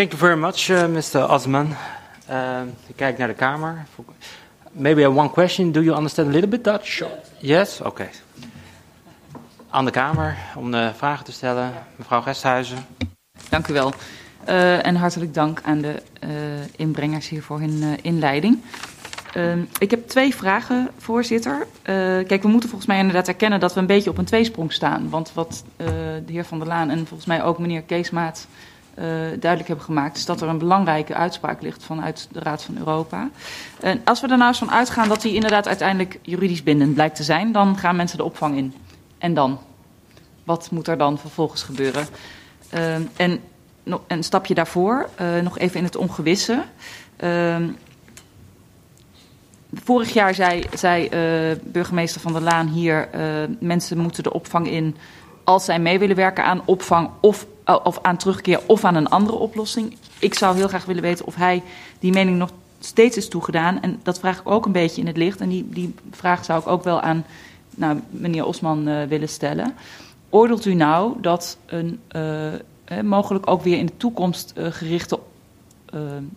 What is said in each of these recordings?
Thank you very much, uh, Mr. Osman. Uh, ik kijk naar de kamer. Maybe I have one question. Do you understand a little bit Dutch? Yes? Oké. Okay. Aan de kamer om de vragen te stellen. Mevrouw Gesthuizen. Dank u wel. Uh, en hartelijk dank aan de uh, inbrengers hier voor hun uh, inleiding. ik heb twee vragen, voorzitter. kijk, we moeten volgens mij inderdaad erkennen dat we een beetje op een tweesprong staan. Want wat de heer Van der Laan en volgens mij ook meneer Keesmaat duidelijk hebben gemaakt, is dat er een belangrijke uitspraak ligt vanuit de Raad van Europa. En als we er nou eens van uitgaan dat die inderdaad uiteindelijk juridisch bindend blijkt te zijn, dan gaan mensen de opvang in. En dan? Wat moet er dan vervolgens gebeuren? en een stapje daarvoor, uh, nog even in het ongewisse. Uh, vorig jaar zei, zei uh, burgemeester Van der Laan hier: uh, mensen moeten de opvang in als zij mee willen werken aan opvang of, of aan terugkeer of aan een andere oplossing. Ik zou heel graag willen weten of hij die mening nog steeds is toegedaan. En dat vraag ik ook een beetje in het licht. En die, die vraag zou ik ook wel aan nou, meneer Osman willen stellen. Oordeelt u nou dat een mogelijk ook weer in de toekomst gerichte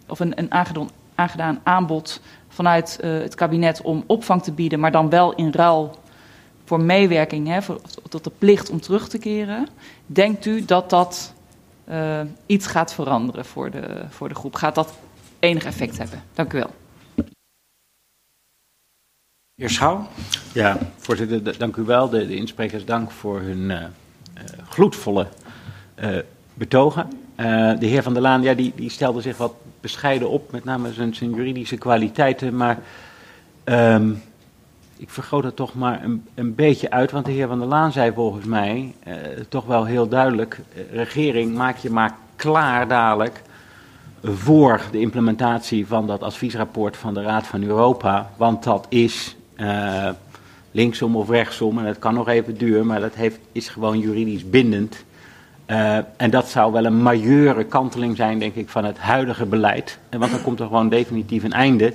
of een, een aangedaan, aangedaan, aanbod vanuit het kabinet om opvang te bieden, maar dan wel in ruil voor meewerking, hè, voor, tot de plicht om terug te keren. Denkt u dat dat iets gaat veranderen voor de, voor de groep? Gaat dat enig effect hebben? Dank u wel. Heer Schouw. Ja, voorzitter, dank u wel. De, de insprekers dank voor hun gloedvolle betogen. Uh, de heer Van der Laan ja, die, die stelde zich wat bescheiden op, met name zijn, zijn juridische kwaliteiten. Maar um, ik vergroot het toch maar een, een, beetje uit, want de heer Van der Laan zei volgens mij uh, toch wel heel duidelijk: uh, regering, maak je maar klaar dadelijk voor de implementatie van dat adviesrapport van de Raad van Europa. Want dat is linksom of rechtsom, en dat kan nog even duren, maar dat heeft, is gewoon juridisch bindend. Uh, en dat zou wel een majeure kanteling zijn, denk ik, van het huidige beleid. Want dan komt er gewoon definitief een einde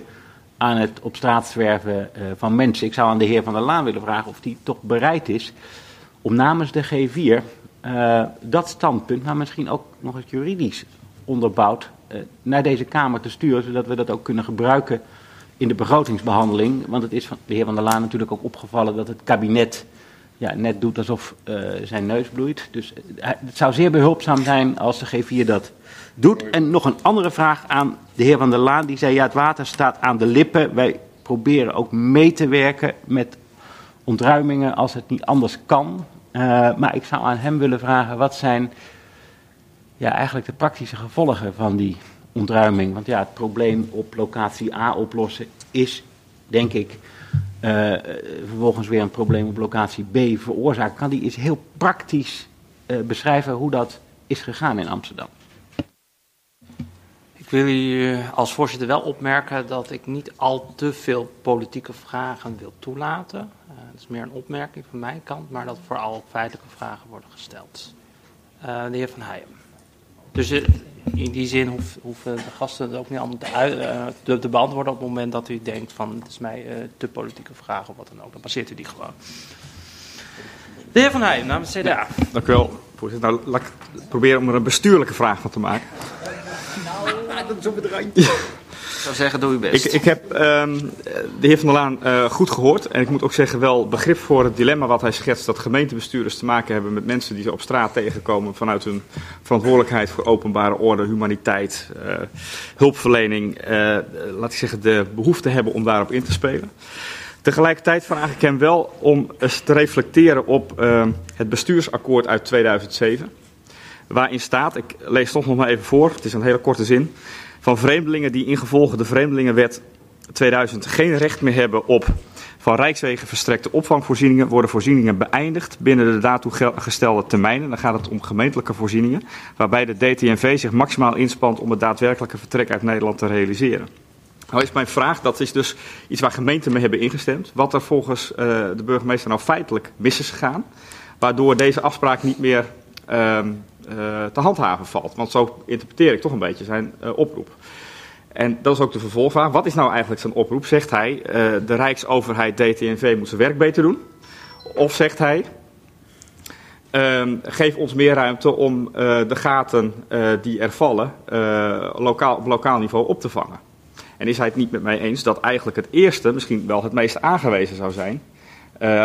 aan het op straat zwerven uh, van mensen. Ik zou aan de heer Van der Laan willen vragen of hij toch bereid is om namens de G4 uh, eh, dat standpunt, maar misschien ook nog eens juridisch onderbouwd, naar deze Kamer te sturen, zodat we dat ook kunnen gebruiken in de begrotingsbehandeling. Want het is van de heer Van der Laan natuurlijk ook opgevallen dat het kabinet ja, net doet alsof zijn neus bloeit. Dus het zou zeer behulpzaam zijn als de G4 dat doet. En nog een andere vraag aan de heer Van der Laan. Die zei, ja, het water staat aan de lippen. Wij proberen ook mee te werken met ontruimingen als het niet anders kan. Uh, maar ik zou aan hem willen vragen, wat zijn ja, eigenlijk de praktische gevolgen van die ontruiming? Want ja, het probleem op locatie A oplossen is, denk ik uh, vervolgens weer een probleem op locatie B veroorzaakt. Kan die eens heel praktisch uh, beschrijven hoe dat is gegaan in Amsterdam? Ik wil u als voorzitter wel opmerken dat ik niet al te veel politieke vragen wil toelaten. Uh, dat is meer een opmerking van mijn kant, maar dat vooral feitelijke vragen worden gesteld. de heer Van Heijem. Dus in die zin hoeven de gasten het ook niet allemaal te, uh, te, te, beantwoorden op het moment dat u denkt van het is mij uh, te politieke vraag of wat dan ook. Dan passeert u die gewoon. De heer Van Heijen namens CDA. Ja, dank u wel, voorzitter. Nou, laat ik proberen om er een bestuurlijke vraag van te maken. Nou, dat is op het randje. Ik zou zeggen, doe uw best. Ik, ik heb um, de heer Van der Laan uh, goed gehoord. En ik moet ook zeggen, wel begrip voor het dilemma wat hij schetst. Dat gemeentebestuurders te maken hebben met mensen die ze op straat tegenkomen. vanuit hun verantwoordelijkheid voor openbare orde, humaniteit, uh, hulpverlening. Uh, laat ik zeggen, de behoefte hebben om daarop in te spelen. Tegelijkertijd vraag ik hem wel om eens te reflecteren op uh, het bestuursakkoord uit 2007. Waarin staat, ik lees toch nog maar even voor, het is een hele korte zin van vreemdelingen die ingevolge de Vreemdelingenwet 2000 geen recht meer hebben op van Rijkswegen verstrekte opvangvoorzieningen worden voorzieningen beëindigd binnen de daartoe gestelde termijnen. Dan gaat het om gemeentelijke voorzieningen, waarbij de DTNV zich maximaal inspant om het daadwerkelijke vertrek uit Nederland te realiseren. Nou is mijn vraag, dat is dus iets waar gemeenten mee hebben ingestemd, wat er volgens uh, de burgemeester nou feitelijk mis is gegaan, waardoor deze afspraak niet meer te handhaven valt. Want zo interpreteer ik toch een beetje zijn uh, oproep. En dat is ook de vervolgvraag. Wat is nou eigenlijk zijn oproep? Zegt hij, uh, de Rijksoverheid DTNV moet zijn werk beter doen? Of zegt hij, Ehm, geef ons meer ruimte om de gaten die er vallen lokaal, op lokaal niveau op te vangen. En is hij het niet met mij eens dat eigenlijk het eerste misschien wel het meest aangewezen zou zijn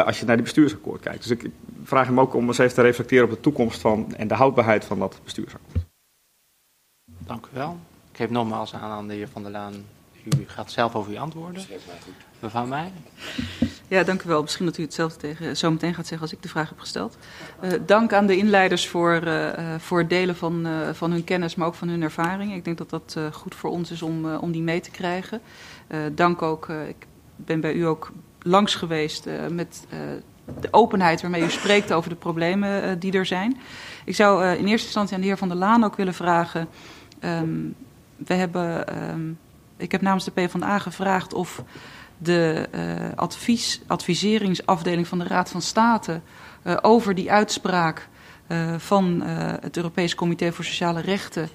als je naar die bestuursakkoord kijkt. Dus ik vraag hem ook om eens even te reflecteren op de toekomst van en de houdbaarheid van dat bestuursakkoord. Dank u wel. Ik geef nogmaals aan aan de heer Van der Laan. U gaat zelf over uw antwoorden. Mevrouw Meij. Ja, dank u wel. Misschien dat u hetzelfde tegen, zo meteen gaat zeggen als ik de vraag heb gesteld. Uh, dank aan de inleiders voor, uh, voor het delen van, uh, van hun kennis, maar ook van hun ervaring. Ik denk dat dat goed voor ons is om, om die mee te krijgen. dank ook, ik ben bij u ook langs geweest met de openheid waarmee u spreekt over de problemen die er zijn. Ik zou in eerste instantie aan de heer Van der Laan ook willen vragen... Um, we hebben, um, ik heb namens de PvdA gevraagd of de uh, advies, adviseringsafdeling van de Raad van State over die uitspraak van het Europees Comité voor Sociale Rechten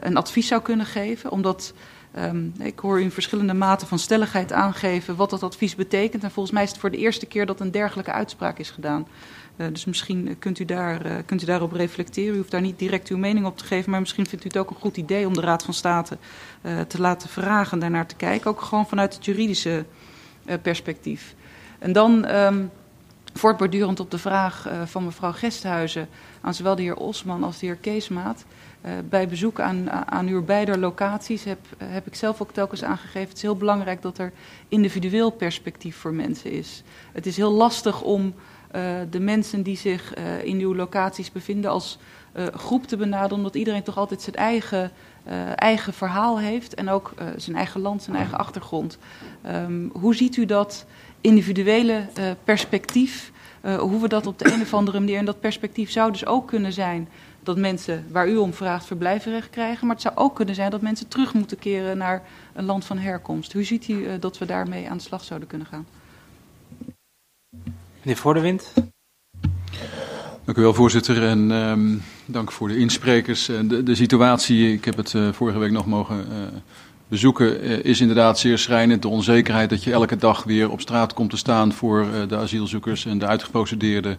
een advies zou kunnen geven. Omdat um, ik hoor u in verschillende maten van stelligheid aangeven wat dat advies betekent. En volgens mij is het voor de eerste keer dat een dergelijke uitspraak is gedaan. Uh, dus misschien kunt u, daar, uh, kunt u daarop reflecteren. U hoeft daar niet direct uw mening op te geven, maar misschien vindt u het ook een goed idee om de Raad van State uh, te laten vragen daarnaar te kijken. Ook gewoon vanuit het juridische perspectief. En dan um, voortbordurend op de vraag van mevrouw Gesthuizen aan zowel de heer Osman als de heer Keesmaat. Uh, bij bezoek aan, aan uw beide locaties heb, heb ik zelf ook telkens aangegeven. Het is heel belangrijk dat er individueel perspectief voor mensen is. Het is heel lastig om uh, de mensen die zich uh, in uw locaties bevinden als groep te benaderen, omdat iedereen toch altijd zijn eigen, eigen verhaal heeft en ook zijn eigen land, zijn eigen achtergrond. Um, hoe ziet u dat individuele perspectief? hoe we dat op de een of andere manier, en dat perspectief zou dus ook kunnen zijn dat mensen waar u om vraagt verblijfrecht krijgen, maar het zou ook kunnen zijn dat mensen terug moeten keren naar een land van herkomst. Hoe ziet u dat we daarmee aan de slag zouden kunnen gaan? Meneer Voordewind. Dank u wel, voorzitter. En um, dank voor de insprekers. En de, de situatie, ik heb het uh, vorige week nog mogen uh, bezoeken, uh, is inderdaad zeer schrijnend. De onzekerheid dat je elke dag weer op straat komt te staan voor de asielzoekers en de uitgeprocedeerden.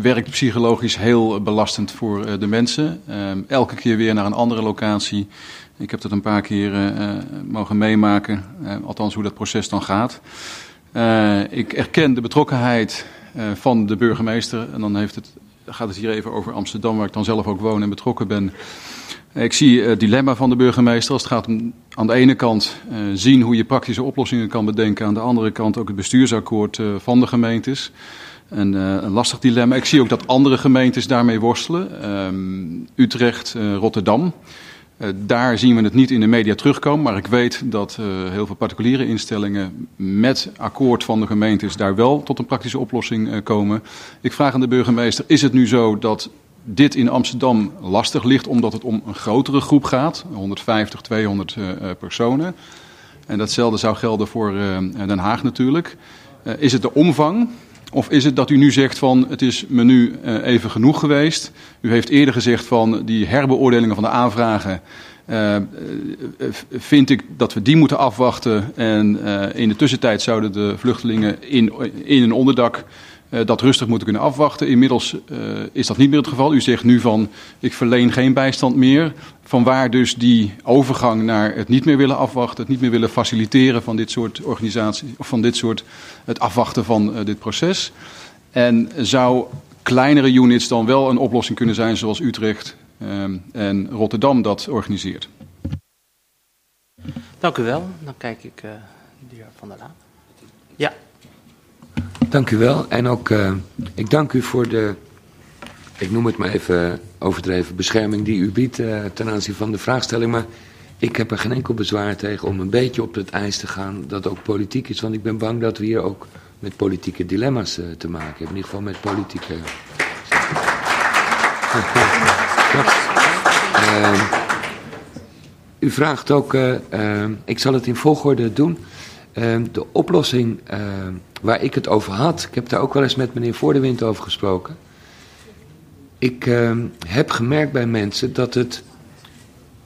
Werkt psychologisch heel belastend voor de mensen. elke keer weer naar een andere locatie. Ik heb dat een paar keer mogen meemaken, althans hoe dat proces dan gaat. Uh, ik erken de betrokkenheid uh, van de burgemeester. En dan heeft het, gaat het hier even over Amsterdam, waar ik dan zelf ook woon en betrokken ben. Ik zie het dilemma van de burgemeester als het gaat om aan de ene kant uh, zien hoe je praktische oplossingen kan bedenken. Aan de andere kant ook het bestuursakkoord uh, van de gemeentes. Een, uh, een lastig dilemma. Ik zie ook dat andere gemeentes daarmee worstelen. Um, Utrecht, Rotterdam. Uh, daar zien we het niet in de media terugkomen, maar ik weet dat heel veel particuliere instellingen met akkoord van de gemeentes daar wel tot een praktische oplossing komen. Ik vraag aan de burgemeester, is het nu zo dat dit in Amsterdam lastig ligt omdat het om een grotere groep gaat, 150, 200 personen? En datzelfde zou gelden voor Den Haag natuurlijk. is het de omvang? Of is het dat u nu zegt van het is me nu uh, even genoeg geweest? U heeft eerder gezegd van die herbeoordelingen van de aanvragen. Uh, vind ik dat we die moeten afwachten. En uh, in de tussentijd zouden de vluchtelingen in, in een onderdak dat rustig moeten kunnen afwachten. Inmiddels uh, is dat niet meer het geval. U zegt nu van ik verleen geen bijstand meer. Vanwaar dus die overgang naar het niet meer willen afwachten, het niet meer willen faciliteren van dit soort organisaties, of van dit soort het afwachten van uh, dit proces. En zou kleinere units dan wel een oplossing kunnen zijn zoals Utrecht en Rotterdam dat organiseert? Dank u wel. Dan kijk ik de heer Van der Laan. Dank u wel. En ook, uh, ik dank u voor de, ik noem het maar even overdreven, bescherming die u biedt uh, ten aanzien van de vraagstelling. Maar ik heb er geen enkel bezwaar tegen om een beetje op het ijs te gaan dat ook politiek is. Want ik ben bang dat we hier ook met politieke dilemma's uh, te maken hebben. In ieder geval met politieke... u vraagt ook, ik zal het in volgorde doen, de oplossing waar ik het over had, ik heb daar ook wel eens met meneer Voordewind over gesproken. Ik uh, heb gemerkt bij mensen dat het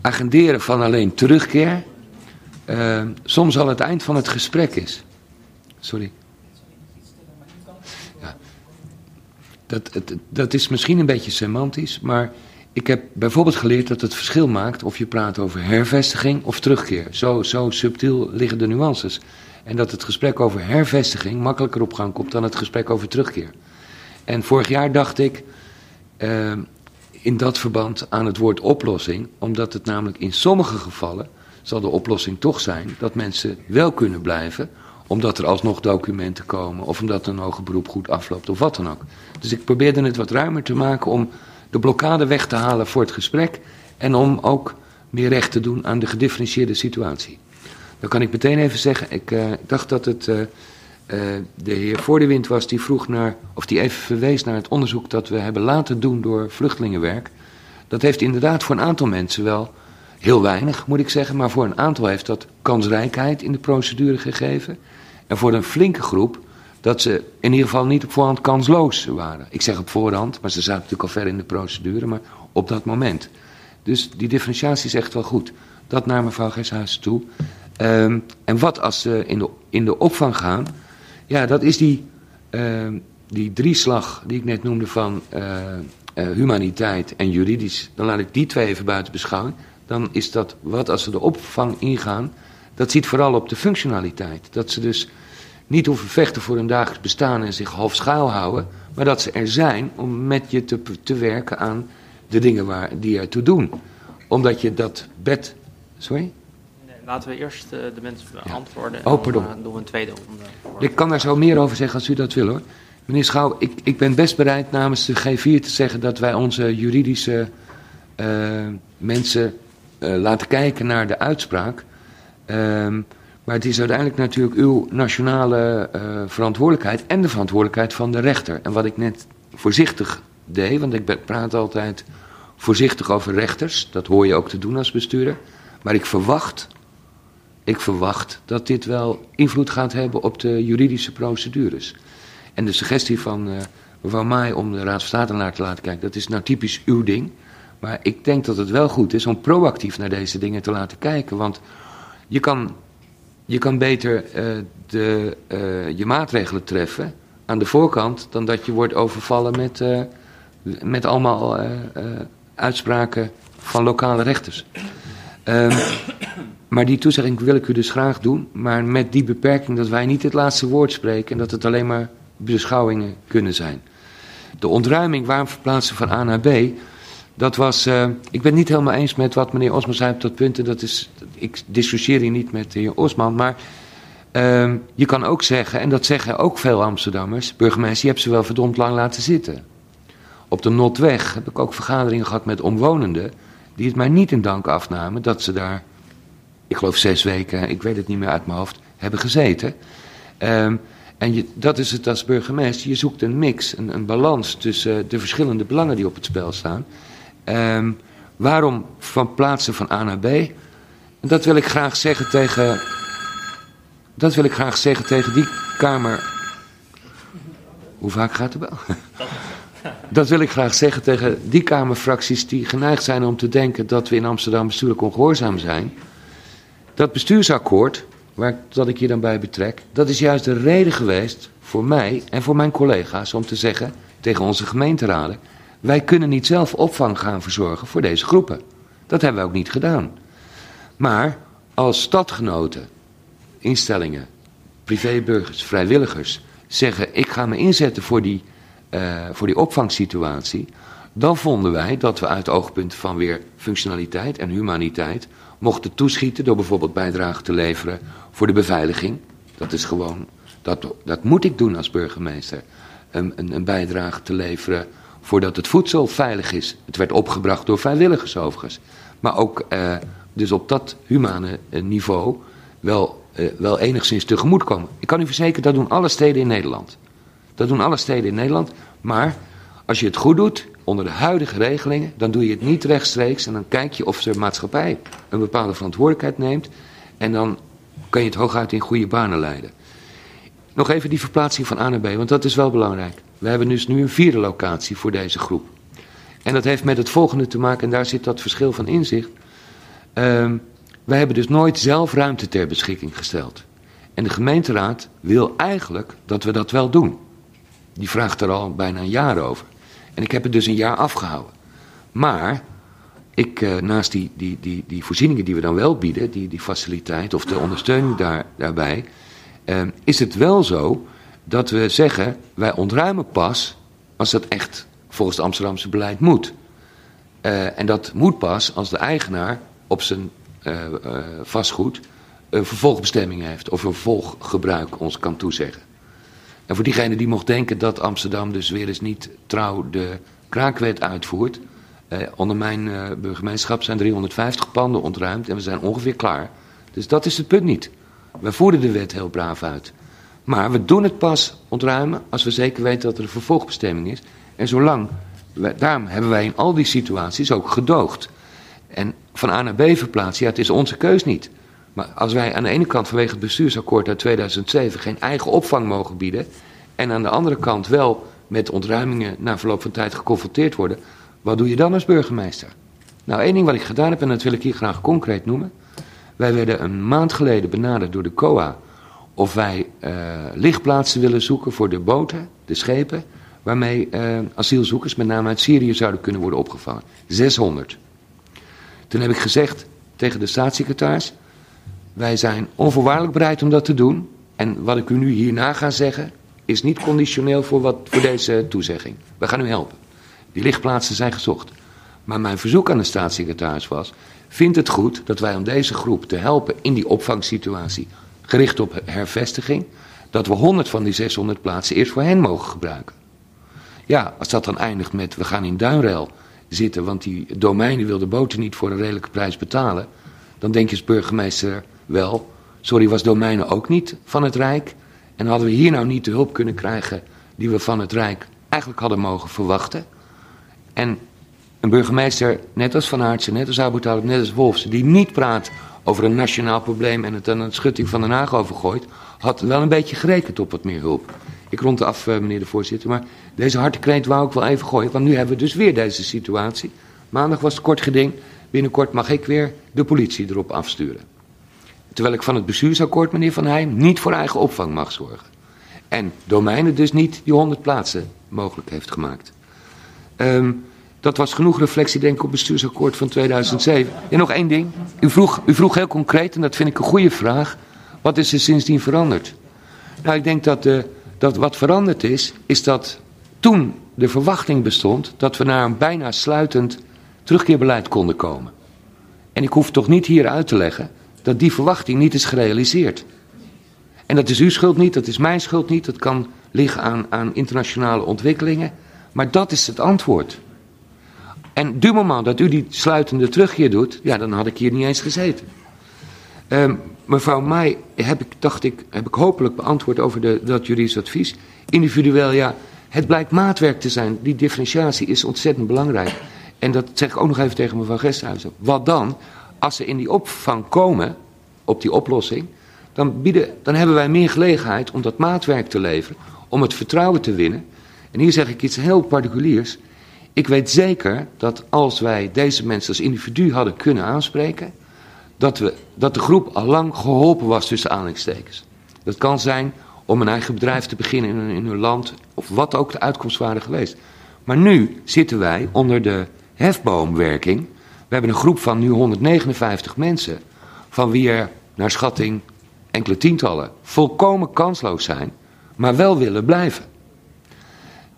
agenderen van alleen terugkeer uh, soms al het eind van het gesprek is. Sorry. Ja. dat, het- dat is misschien een beetje semantisch, maar ik heb bijvoorbeeld geleerd dat het verschil maakt of je praat over hervestiging of terugkeer. Zo, zo subtiel liggen de nuances. En dat het gesprek over hervestiging makkelijker op gang komt dan het gesprek over terugkeer. En vorig jaar dacht ik eh, in dat verband aan het woord oplossing, omdat het namelijk in sommige gevallen zal de oplossing toch zijn dat mensen wel kunnen blijven, omdat er alsnog documenten komen of omdat een hoger beroep goed afloopt of wat dan ook. Dus ik probeerde het wat ruimer te maken om de blokkade weg te halen voor het gesprek en om ook meer recht te doen aan de gedifferentieerde situatie. Dan kan ik meteen even zeggen, ik eh, dacht dat het eh, eh, de heer Voor de Wind was die vroeg naar, of die even verwees naar het onderzoek dat we hebben laten doen door vluchtelingenwerk. Dat heeft inderdaad voor een aantal mensen wel heel weinig, moet ik zeggen, maar voor een aantal heeft dat kansrijkheid in de procedure gegeven. En voor een flinke groep dat ze in ieder geval niet op voorhand kansloos waren. Ik zeg op voorhand, maar ze zaten natuurlijk al ver in de procedure, maar op dat moment. Dus die differentiatie is echt wel goed. Dat naar mevrouw Gershuis toe. Ehm, en wat als ze in de, in de opvang gaan? Ja, dat is die, ehm, die drieslag die ik net noemde van eh, eh, humaniteit en juridisch. Dan laat ik die twee even buiten beschouwing. Dan is dat wat als ze de opvang ingaan. Dat ziet vooral op de functionaliteit. Dat ze dus niet hoeven vechten voor hun dagelijks bestaan en zich half schuil houden. Maar dat ze er zijn om met je te, te werken aan de dingen waar, die ertoe doen. Omdat je dat bed. Sorry? Laten we eerst eh, de mensen beantwoorden. Oh, en pardon. dan eh, doen we een tweede ronde. voor- Ik kan daar zo meer over zeggen als u dat wil hoor. Meneer Schouw, ik, ik ben best bereid namens de G4 te zeggen dat wij onze juridische eh, mensen eh, laten kijken naar de uitspraak. Ehm, maar het is uiteindelijk natuurlijk uw nationale eh, verantwoordelijkheid en de verantwoordelijkheid van de rechter. En wat ik net voorzichtig deed, want ik praat altijd voorzichtig over rechters, dat hoor je ook te doen als bestuurder. Maar ik verwacht ik verwacht dat dit wel invloed gaat hebben op de juridische procedures. En de suggestie van eh, mevrouw Maai om de Raad van State naar te laten kijken, dat is nou typisch uw ding. Maar ik denk dat het wel goed is om proactief naar deze dingen te laten kijken. Want je kan, je kan beter eh, de, eh, je maatregelen treffen aan de voorkant dan dat je wordt overvallen met, met allemaal uitspraken van lokale rechters. Ehm, maar die toezegging wil ik u dus graag doen, maar met die beperking dat wij niet het laatste woord spreken en dat het alleen maar beschouwingen kunnen zijn. De ontruiming, waarom verplaatsen van A naar B, dat was, eh, ik ben het niet helemaal eens met wat meneer Osman zei op dat punt, en dat is, ik dissocieer hier niet met de heer Osman, maar ehm, je kan ook zeggen, en dat zeggen ook veel Amsterdammers, burgemeester, je hebt ze wel verdomd lang laten zitten. Op de Notweg heb ik ook vergaderingen gehad met omwonenden, die het mij niet in dank afnamen dat ze daar ik geloof zes weken, ik weet het niet meer uit mijn hoofd, hebben gezeten. Ehm, en je, dat is het als burgemeester. Je zoekt een mix, een, een balans tussen de verschillende belangen die op het spel staan. Ehm, waarom van plaatsen van A naar B? En dat wil ik graag zeggen tegen. Dat wil ik graag zeggen tegen die Kamer. Hoe vaak gaat de bel? Dat wil ik graag zeggen tegen die Kamerfracties die geneigd zijn om te denken dat we in Amsterdam bestuurlijk ongehoorzaam zijn. Dat bestuursakkoord, waar, dat ik hier dan bij betrek, dat is juist de reden geweest voor mij en voor mijn collega's om te zeggen tegen onze gemeenteraden: wij kunnen niet zelf opvang gaan verzorgen voor deze groepen. Dat hebben wij ook niet gedaan. Maar als stadgenoten, instellingen, privéburgers, vrijwilligers zeggen: ik ga me inzetten voor die, eh, voor die opvangsituatie, dan vonden wij dat we uit oogpunt van weer functionaliteit en humaniteit mochten toeschieten door bijvoorbeeld bijdrage te leveren voor de beveiliging. Dat is gewoon, dat, dat moet ik doen als burgemeester. Een, een, een bijdrage te leveren voordat het voedsel veilig is. Het werd opgebracht door vrijwilligers overigens. Maar ook eh, dus op dat humane eh, niveau wel, eh, wel enigszins tegemoet komen. Ik kan u verzekeren, dat doen alle steden in Nederland. Dat doen alle steden in Nederland. Maar als je het goed doet, onder de huidige regelingen, dan doe je het niet rechtstreeks. En dan kijk je of de maatschappij een bepaalde verantwoordelijkheid neemt. En dan kan je het hooguit in goede banen leiden. Nog even die verplaatsing van A naar B, want dat is wel belangrijk. We hebben dus nu een vierde locatie voor deze groep. En dat heeft met het volgende te maken, en daar zit dat verschil van inzicht. Ehm wij hebben dus nooit zelf ruimte ter beschikking gesteld. En de gemeenteraad wil eigenlijk dat we dat wel doen. die vraagt er al bijna een jaar over. En ik heb het dus een jaar afgehouden. Maar ik, eh, naast die, die, die, die voorzieningen die we dan wel bieden, die, die faciliteit of de ondersteuning daar, daarbij, eh, is het wel zo dat we zeggen, wij ontruimen pas als dat echt volgens het Amsterdamse beleid moet. Eh, en dat moet pas als de eigenaar op zijn vastgoed een vervolgbestemming heeft of een vervolggebruik ons kan toezeggen. En voor diegene die mocht denken dat Amsterdam dus weer eens niet trouw de kraakwet uitvoert. onder mijn burgemeesterschap zijn 350 panden ontruimd en we zijn ongeveer klaar. Dus dat is het punt niet. We voeren de wet heel braaf uit. Maar we doen het pas ontruimen als we zeker weten dat er een vervolgbestemming is. En zolang, daarom hebben wij in al die situaties ook gedoogd. En van A naar B verplaatsen, ja, het is onze keus niet. Maar als wij aan de ene kant vanwege het bestuursakkoord uit 2007 geen eigen opvang mogen bieden. en aan de andere kant wel met ontruimingen na verloop van tijd geconfronteerd worden. wat doe je dan als burgemeester? Nou, één ding wat ik gedaan heb, en dat wil ik hier graag concreet noemen. Wij werden een maand geleden benaderd door de COA of wij uh, lichtplaatsen willen zoeken voor de boten, de schepen, waarmee uh, asielzoekers, met name uit Syrië, zouden kunnen worden opgevangen. 600. Toen heb ik gezegd tegen de staatssecretaris, wij zijn onvoorwaardelijk bereid om dat te doen. En wat ik u nu hierna ga zeggen, is niet conditioneel voor, wat, voor deze toezegging. We gaan u helpen. Die lichtplaatsen zijn gezocht. Maar mijn verzoek aan de staatssecretaris was, vindt het goed dat wij om deze groep te helpen in die opvangsituatie gericht op hervestiging, dat we 100 van die 600 plaatsen eerst voor hen mogen gebruiken. Ja, als dat dan eindigt met we gaan in Duinrel zitten, want die domeinen wil de boten niet voor een redelijke prijs betalen, dan denk je als burgemeester wel, sorry, was domeinen ook niet van het Rijk? En hadden we hier nou niet de hulp kunnen krijgen die we van het Rijk eigenlijk hadden mogen verwachten? En een burgemeester, net als Van Aartsen, net als Abu Talib, net als Wolfsen, die niet praat over een nationaal probleem en het aan een schutting van Den Haag overgooit, had wel een beetje gerekend op wat meer hulp. Ik rond af, eh, meneer de voorzitter, maar deze harte kreet wou ik wel even gooien, want nu hebben we dus weer deze situatie. Maandag was het kort geding, binnenkort mag ik weer de politie erop afsturen. Terwijl ik van het bestuursakkoord, meneer Van Heijn, niet voor eigen opvang mag zorgen. En domeinen dus niet die 100 plaatsen mogelijk heeft gemaakt. Um, dat was genoeg reflectie, denk ik, op het bestuursakkoord van 2007. En nog één ding. U vroeg, u vroeg heel concreet, en dat vind ik een goede vraag. Wat is er sindsdien veranderd? Nou, ik denk dat, de, dat wat veranderd is, is dat toen de verwachting bestond dat we naar een bijna sluitend terugkeerbeleid konden komen. En ik hoef toch niet hier uit te leggen dat die verwachting niet is gerealiseerd. En dat is uw schuld niet, dat is mijn schuld niet, dat kan liggen aan, aan internationale ontwikkelingen. Maar dat is het antwoord. En du moment dat u die sluitende terugkeer doet, ja, dan had ik hier niet eens gezeten. Um, mevrouw Mai, heb ik, dacht ik, heb ik hopelijk beantwoord over de, dat juridisch advies. Individueel, ja, het blijkt maatwerk te zijn. Die differentiatie is ontzettend belangrijk. En dat zeg ik ook nog even tegen mevrouw Gesthuizen. Wat dan, als ze in die opvang komen, op die oplossing, dan, bieden, dan hebben wij meer gelegenheid om dat maatwerk te leveren, om het vertrouwen te winnen. En hier zeg ik iets heel particuliers. Ik weet zeker dat als wij deze mensen als individu hadden kunnen aanspreken, dat, we, dat de groep al lang geholpen was tussen aanhalingstekens. Dat kan zijn om een eigen bedrijf te beginnen in, in hun land, of wat ook de uitkomst waren geweest. Maar nu zitten wij onder de hefboomwerking. We hebben een groep van nu 159 mensen, van wie er naar schatting enkele tientallen volkomen kansloos zijn, maar wel willen blijven.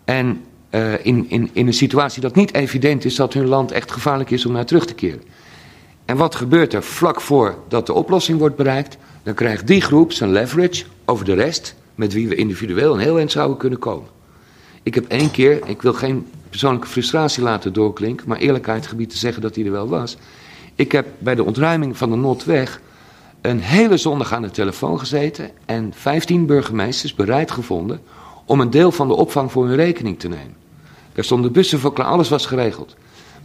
En uh, in, in, in een situatie dat niet evident is dat hun land echt gevaarlijk is om naar terug te keren. En wat gebeurt er vlak voordat de oplossing wordt bereikt? Dan krijgt die groep zijn leverage over de rest, met wie we individueel een heel eind zouden kunnen komen. Ik heb één keer, ik wil geen persoonlijke frustratie laten doorklinken, maar eerlijkheid gebied te zeggen dat die er wel was. Ik heb bij de ontruiming van de Noordweg een hele zondag aan de telefoon gezeten en 15 burgemeesters bereid gevonden om een deel van de opvang voor hun rekening te nemen. Daar stonden bussen voor klaar, alles was geregeld.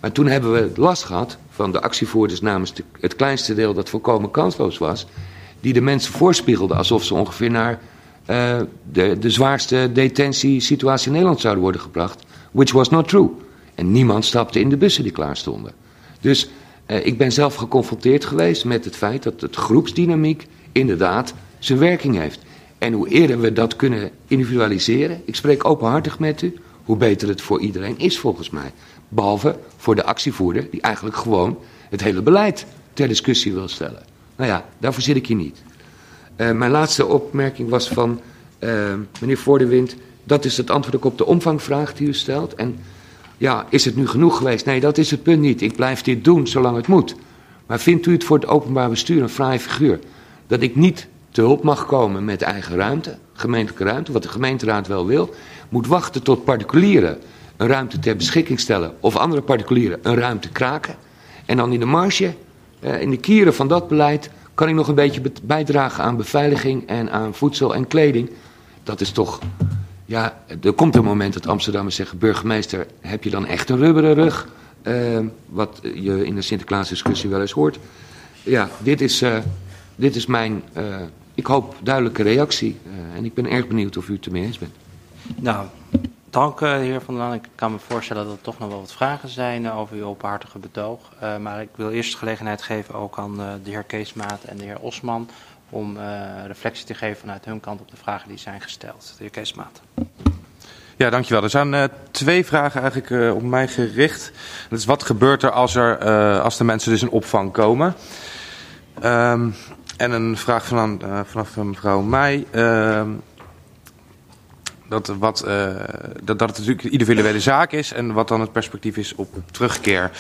Maar toen hebben we last gehad van de actievoerders namens het kleinste deel dat volkomen kansloos was, die de mensen voorspiegelden alsof ze ongeveer naar uh, de, de zwaarste detentiesituatie in Nederland zouden worden gebracht, which was not true. En niemand stapte in de bussen die klaar stonden. Dus uh, ik ben zelf geconfronteerd geweest met het feit dat het groepsdynamiek inderdaad zijn werking heeft. En hoe eerder we dat kunnen individualiseren, ik spreek openhartig met u, hoe beter het voor iedereen is volgens mij. Behalve voor de actievoerder die eigenlijk gewoon het hele beleid ter discussie wil stellen. Nou ja, daarvoor zit ik hier niet. Uh, mijn laatste opmerking was van uh, meneer Voordewind. Dat is het antwoord ook op de omvangvraag die u stelt. En ja, is het nu genoeg geweest? Nee, dat is het punt niet. Ik blijf dit doen zolang het moet. Maar vindt u het voor het openbaar bestuur een fraaie figuur? Dat ik niet te hulp mag komen met eigen ruimte, gemeentelijke ruimte, wat de gemeenteraad wel wil, moet wachten tot particulieren een ruimte ter beschikking stellen of andere particulieren een ruimte kraken. En dan in de marge, in de kieren van dat beleid, kan ik nog een beetje bijdragen aan beveiliging en aan voedsel en kleding. Dat is toch, ja, er komt een moment dat Amsterdammers zeggen, burgemeester, heb je dan echt een rubberen rug? Uh, wat je in de Sinterklaasdiscussie wel eens hoort. Ja, dit is, uh, dit is mijn, uh, ik hoop, duidelijke reactie. en ik ben erg benieuwd of u het ermee eens bent. Nou, dank heer Van der Laan. Ik kan me voorstellen dat er toch nog wel wat vragen zijn over uw openhartige betoog. maar ik wil eerst de gelegenheid geven ook aan de heer Keesmaat en de heer Osman... om reflectie te geven vanuit hun kant op de vragen die zijn gesteld. De heer Keesmaat. Ja, dankjewel. Er zijn uh, twee vragen eigenlijk uh, op mij gericht. Dat is wat gebeurt er als, er, als de mensen dus in opvang komen? Um, en een vraag van, vanaf mevrouw Meij. Ehm, dat, wat, dat, dat het natuurlijk individuele zaak is en wat dan het perspectief is op terugkeer.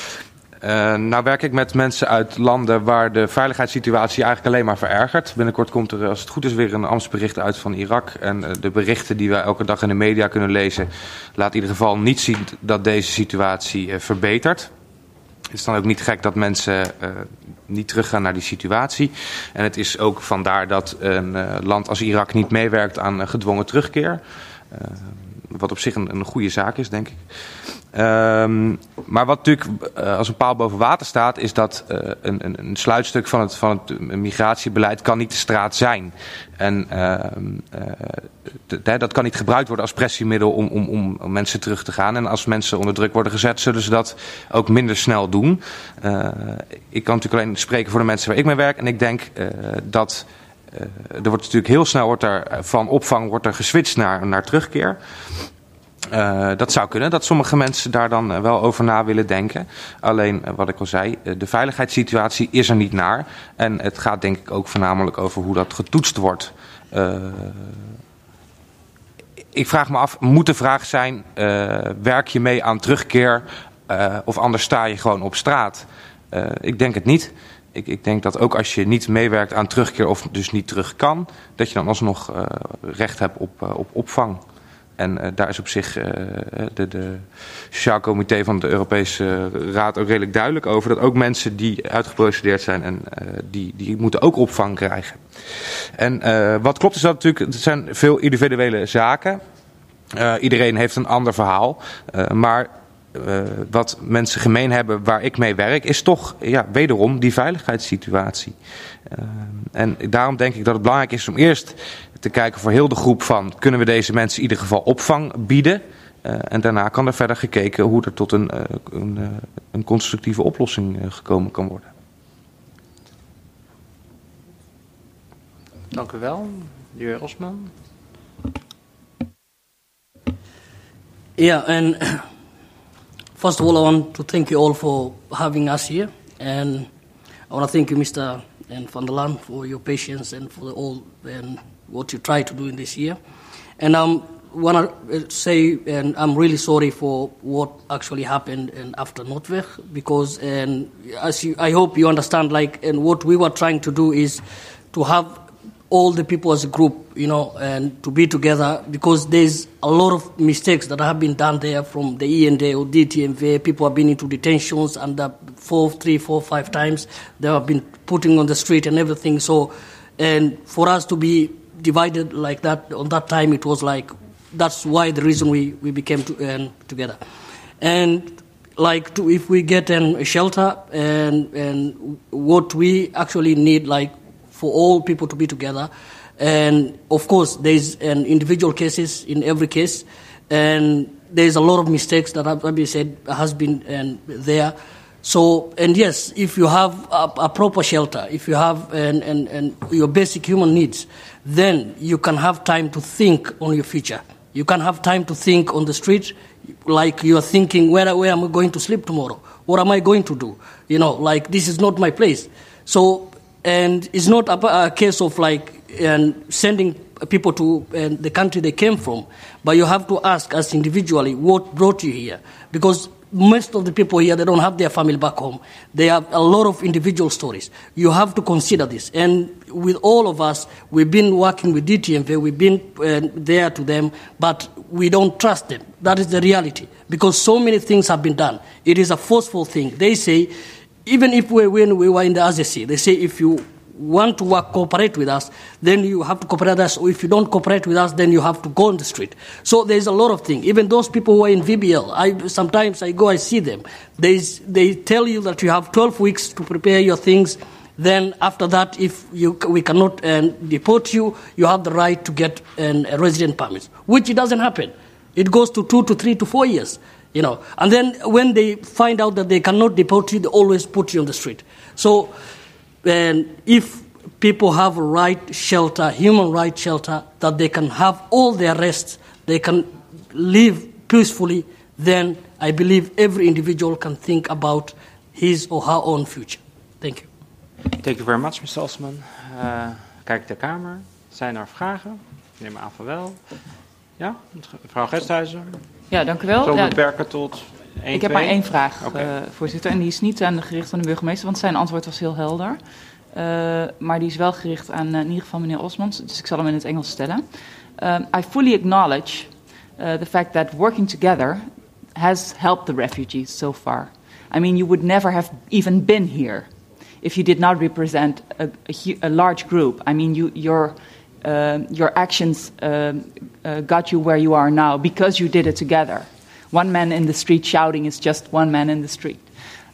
Uh, nou werk ik met mensen uit landen waar de veiligheidssituatie eigenlijk alleen maar verergert. Binnenkort komt er, als het goed is, weer een ambtsbericht uit van Irak. En uh, de berichten die we elke dag in de media kunnen lezen, laat in ieder geval niet zien dat deze situatie uh, verbetert. Het is dan ook niet gek dat mensen niet teruggaan naar die situatie. En het is ook vandaar dat een land als Irak niet meewerkt aan gedwongen terugkeer. wat op zich een, een goede zaak is, denk ik. Um, maar wat natuurlijk uh, als een paal boven water staat, is dat uh, een, een, sluitstuk van het, van het migratiebeleid kan niet de straat zijn. En uh, dat kan niet gebruikt worden als pressiemiddel om, om, om, mensen terug te gaan. En als mensen onder druk worden gezet, zullen ze dat ook minder snel doen. ik kan natuurlijk alleen spreken voor de mensen waar ik mee werk. En ik denk dat er wordt natuurlijk heel snel wordt van opvang wordt er geswitcht naar, naar terugkeer. Uh, dat zou kunnen, dat sommige mensen daar dan uh, wel over na willen denken. Alleen, uh, wat ik al zei, de veiligheidssituatie is er niet naar. En het gaat denk ik ook voornamelijk over hoe dat getoetst wordt. ik vraag me af, moet de vraag zijn, werk je mee aan terugkeer of anders sta je gewoon op straat? ik denk het niet. Ik, ik, denk dat ook als je niet meewerkt aan terugkeer of dus niet terug kan, dat je dan alsnog recht hebt op, op opvang. En uh, daar is op zich uh, de, de Sociaal Comité van de Europese Raad ook redelijk duidelijk over. Dat ook mensen die uitgeprocedeerd zijn, en, uh, die, die moeten ook opvang krijgen. En wat klopt is dat natuurlijk, het zijn veel individuele zaken. iedereen heeft een ander verhaal. maar wat mensen gemeen hebben waar ik mee werk, is toch ja, wederom die veiligheidssituatie. en daarom denk ik dat het belangrijk is om eerst te kijken voor heel de groep van kunnen we deze mensen in ieder geval opvang bieden. Uh, en daarna kan er verder gekeken hoe er tot een, uh, een, uh, een, constructieve oplossing gekomen kan worden. Dank u wel, de heer Osman. Yeah, and first of all, I want to thank you all for having us here. And I want to thank you, Mr. and Van der Laan, for your patience and for the all and what you try to do in this year. And I want to uh, say, and I'm really sorry for what actually happened and after Notweg, because and as you, I hope you understand, like, and what we were trying to do is to have all the people as a group, you know, and to be together because there's a lot of mistakes that have been done there from the END or DTMV. People have been into detentions and four, three, four, five times. They have been putting on the street and everything. So, and for us to be divided like that on that time, it was like that's why the reason we, we became to, um, together. And like to, if we get an, a shelter and and what we actually need like for all people to be together. And of course there's an individual cases in every case. And there's a lot of mistakes that have been said has been and there. So, and yes, if you have a, a proper shelter, if you have and, and, and your basic human needs, then you can have time to think on your future. You can have time to think on the street, like you are thinking, where, where am I going to sleep tomorrow? What am I going to do? You know, like this is not my place. So, and it's not a, a case of like and sending people to the country they came from, but you have to ask us individually what brought you here, because most of the people here they don't have their family back home. They have a lot of individual stories. You have to consider this. And with all of us we've been working with dtmv we've been uh, there to them but we don't trust them. That is the reality. Because so many things have been done. It is a forceful thing. They say even if we, when we were in the ASEC, they say if you want to work, cooperate with us, then you have to cooperate with us. If you don't cooperate with us, then you have to go on the street. So there's a lot of things. Even those people who are in VBL, I, sometimes I go, I see them. There's, they tell you that you have 12 weeks to prepare your things. Then after that, if you, we cannot uh, deport you, you have the right to get uh, a resident permit, which doesn't happen. It goes to two to three to four years, you know. And then when they find out that they cannot deport you, they always put you on the street. So and if people have a right shelter, human right shelter, that they can have all their rights, they can live peacefully, then I believe every individual can think about his or her own future. Thank you. Thank you very much, Mr. Osman. Uh, kijk de Kamer. Zijn er vragen? Ik neem aan van wel. Ja, mevrouw Gesthuizen. Ja, dank u wel. Zo Ja, beperken tot ik heb maar één vraag, Oké. eh, voorzitter. En die is niet aan de gericht aan de burgemeester, want zijn antwoord was heel helder. Eh, maar die is wel gericht aan eh, in ieder geval meneer Osmans, dus ik zal hem in het Engels stellen. Um, I fully acknowledge uh, the fact that working together has helped the refugees so far. I mean, you would never have even been here if you did not represent a, a, a large group. I mean, you, your, uh, your actions um, uh, got you where you are now because you did it together. One man in the street shouting is just one man in the street.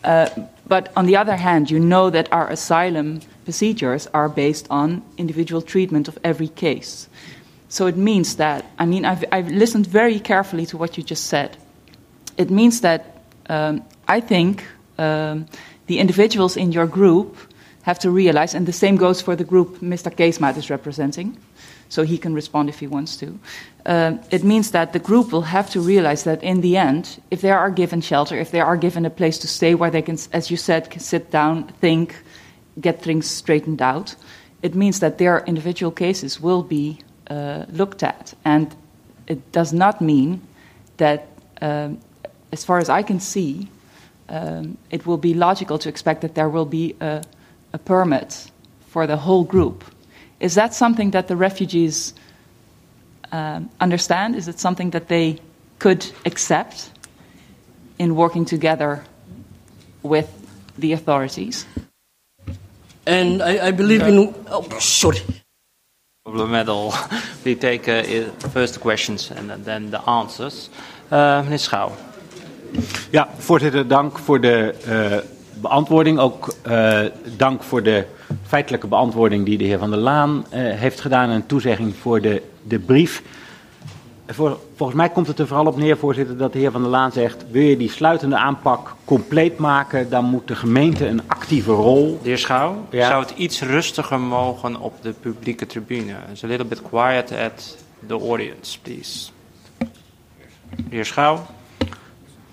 Uh, but on the other hand, you know that our asylum procedures are based on individual treatment of every case. So it means that, I mean, I've, I've listened very carefully to what you just said. It means that um, I think um, the individuals in your group have to realize, and the same goes for the group Mr. Keesmaat is representing, so he can respond if he wants to. Uh, it means that the group will have to realize that in the end, if they are given shelter, if they are given a place to stay where they can, as you said, can sit down, think, get things straightened out, it means that their individual cases will be uh, looked at. And it does not mean that, um, as far as I can see, um, it will be logical to expect that there will be a, a permit for the whole group. Is that something that the refugees um, understand? Is it something that they could accept in working together with the authorities? And I, I believe in. Oh, sorry. Problem at all. We take uh, first the questions and then the answers. Uh, meneer Schouw. Ja, voorzitter, dank voor de eh, beantwoording. Ook eh, dank voor de feitelijke beantwoording die de heer Van der Laan eh, heeft gedaan. En toezegging voor de, de brief. Voor, volgens mij komt het er vooral op neer, voorzitter, dat de heer Van der Laan zegt... wil je die sluitende aanpak compleet maken, dan moet de gemeente een actieve rol... De heer Schouw, Ja. zou het iets rustiger mogen op de publieke tribune? It's a little bit quiet at the audience, please. De heer Schouw.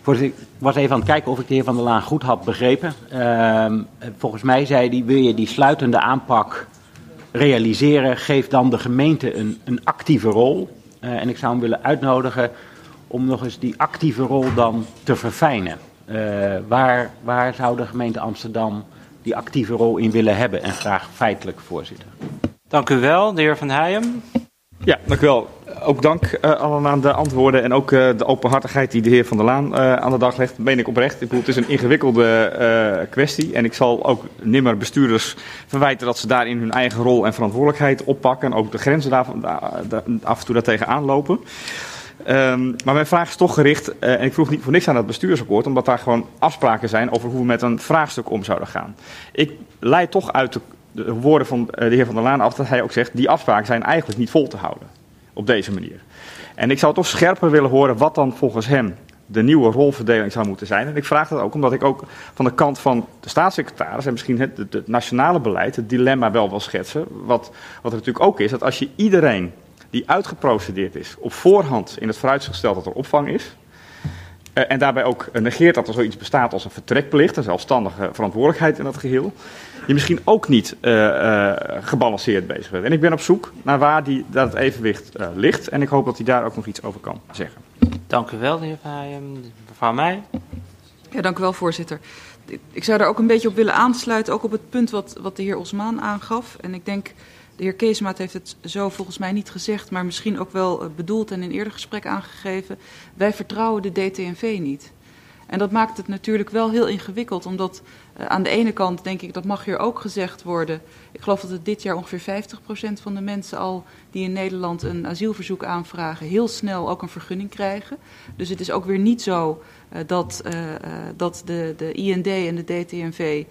Voorzitter, ik was even aan het kijken of ik de heer Van der Laan goed had begrepen. Ehm, volgens mij zei hij, wil je die sluitende aanpak realiseren, geef dan de gemeente een, een actieve rol. Eh, en ik zou hem willen uitnodigen om nog eens die actieve rol dan te verfijnen. Eh, waar, waar zou de gemeente Amsterdam die actieve rol in willen hebben? En graag feitelijk, voorzitter. Dank u wel, de heer Van Heijem. Ja, dank u wel. Ook dank eh allen aan de antwoorden en ook eh, de openhartigheid die de heer Van der Laan eh, aan de dag legt. Meen ik oprecht. Ik bedoel, het is een ingewikkelde kwestie en ik zal ook nimmer bestuurders verwijten dat ze daarin hun eigen rol en verantwoordelijkheid oppakken. En ook de grenzen daarvan da- da- af en toe daartegen aanlopen. Ehm, maar mijn vraag is toch gericht, en ik vroeg niet voor niks aan het bestuursakkoord, omdat daar gewoon afspraken zijn over hoe we met een vraagstuk om zouden gaan. Ik leid toch uit de, de woorden van eh, de heer Van der Laan af dat hij ook zegt, die afspraken zijn eigenlijk niet vol te houden op deze manier. En ik zou toch scherper willen horen wat dan volgens hem de nieuwe rolverdeling zou moeten zijn. En ik vraag dat ook omdat ik ook van de kant van de staatssecretaris en misschien het, het, nationale beleid het dilemma wel wil schetsen. Wat, wat er natuurlijk ook is, dat als je iedereen die uitgeprocedeerd is op voorhand in het vooruitgesteld dat er opvang is, en daarbij ook negeert dat er zoiets bestaat als een vertrekplicht, een zelfstandige verantwoordelijkheid in dat geheel, je misschien ook niet uh, uh, gebalanceerd bezig bent. En ik ben op zoek naar waar die, dat het evenwicht ligt en ik hoop dat hij daar ook nog iets over kan zeggen. Dank u wel, de heer Verheijen. Mevrouw Meij. Ja, dank u wel, voorzitter. Ik zou daar ook een beetje op willen aansluiten, ook op het punt wat, wat de heer Osmaan aangaf. En ik denk, de heer Keesmaat heeft het zo volgens mij niet gezegd, maar misschien ook wel bedoeld en in eerder gesprek aangegeven. Wij vertrouwen de DTNV niet. En dat maakt het natuurlijk wel heel ingewikkeld, omdat uh, aan de ene kant denk ik, dat mag hier ook gezegd worden. Ik geloof dat het dit jaar ongeveer 50% van de mensen al die in Nederland een asielverzoek aanvragen, heel snel ook een vergunning krijgen. Dus het is ook weer niet zo uh, dat, dat de, de IND en de DTNV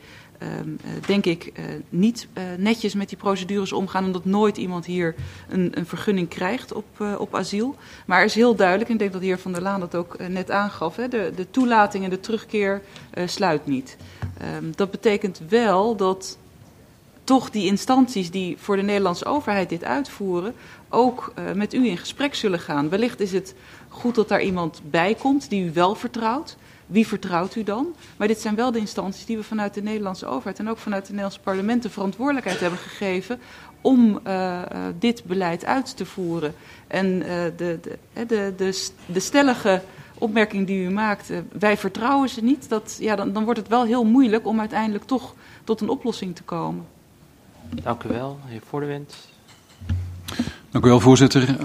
denk ik, uh, niet uh, netjes met die procedures omgaan, omdat nooit iemand hier een, een vergunning krijgt op, op asiel. Maar er is heel duidelijk, en ik denk dat de heer Van der Laan dat ook net aangaf, hè, de, de toelating en de terugkeer sluit niet. Um, dat betekent wel dat toch die instanties die voor de Nederlandse overheid dit uitvoeren, ook met u in gesprek zullen gaan. Wellicht is het goed dat daar iemand bij komt die u wel vertrouwt. Wie vertrouwt u dan? Maar dit zijn wel de instanties die we vanuit de Nederlandse overheid en ook vanuit het Nederlandse parlement de verantwoordelijkheid hebben gegeven om uh, uh, dit beleid uit te voeren. En uh, de, de, de, de, de stellige opmerking die u maakt, wij vertrouwen ze niet, dat, ja, dan, dan wordt het wel heel moeilijk om uiteindelijk toch tot een oplossing te komen. Dank u wel, heer Voordewind. Dank u wel, voorzitter.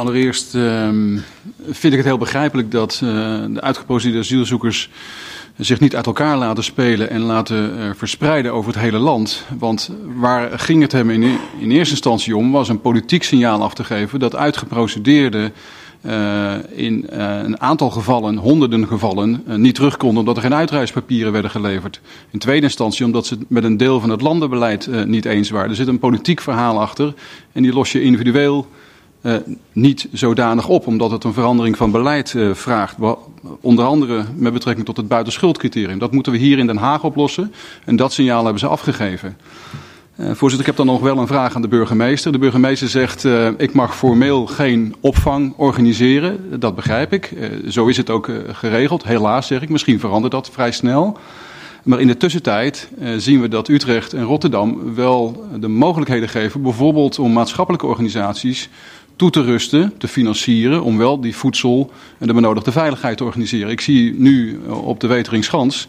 Allereerst uh, vind ik het heel begrijpelijk dat uh, de uitgeprocedeerde asielzoekers zich niet uit elkaar laten spelen en laten uh, verspreiden over het hele land. Want waar ging het hem in, in eerste instantie om, was een politiek signaal af te geven dat uitgeprocedeerden uh, in een aantal gevallen, honderden gevallen, niet terug konden omdat er geen uitreispapieren werden geleverd. In tweede instantie omdat ze het met een deel van het landenbeleid niet eens waren. Er zit een politiek verhaal achter en die los je individueel uh, niet zodanig op, omdat het een verandering van beleid uh, vraagt. Onder andere met betrekking tot het buitenschuldcriterium. Dat moeten we hier in Den Haag oplossen en dat signaal hebben ze afgegeven. Uh, voorzitter, ik heb dan nog wel een vraag aan de burgemeester. De burgemeester zegt, ik mag formeel geen opvang organiseren. Dat begrijp ik. Zo is het ook geregeld. Helaas zeg ik, misschien verandert dat vrij snel. Maar in de tussentijd zien we dat Utrecht en Rotterdam wel de mogelijkheden geven, bijvoorbeeld om maatschappelijke organisaties toe te rusten, te financieren, om wel die voedsel en de benodigde veiligheid te organiseren. Ik zie nu op de Weteringschans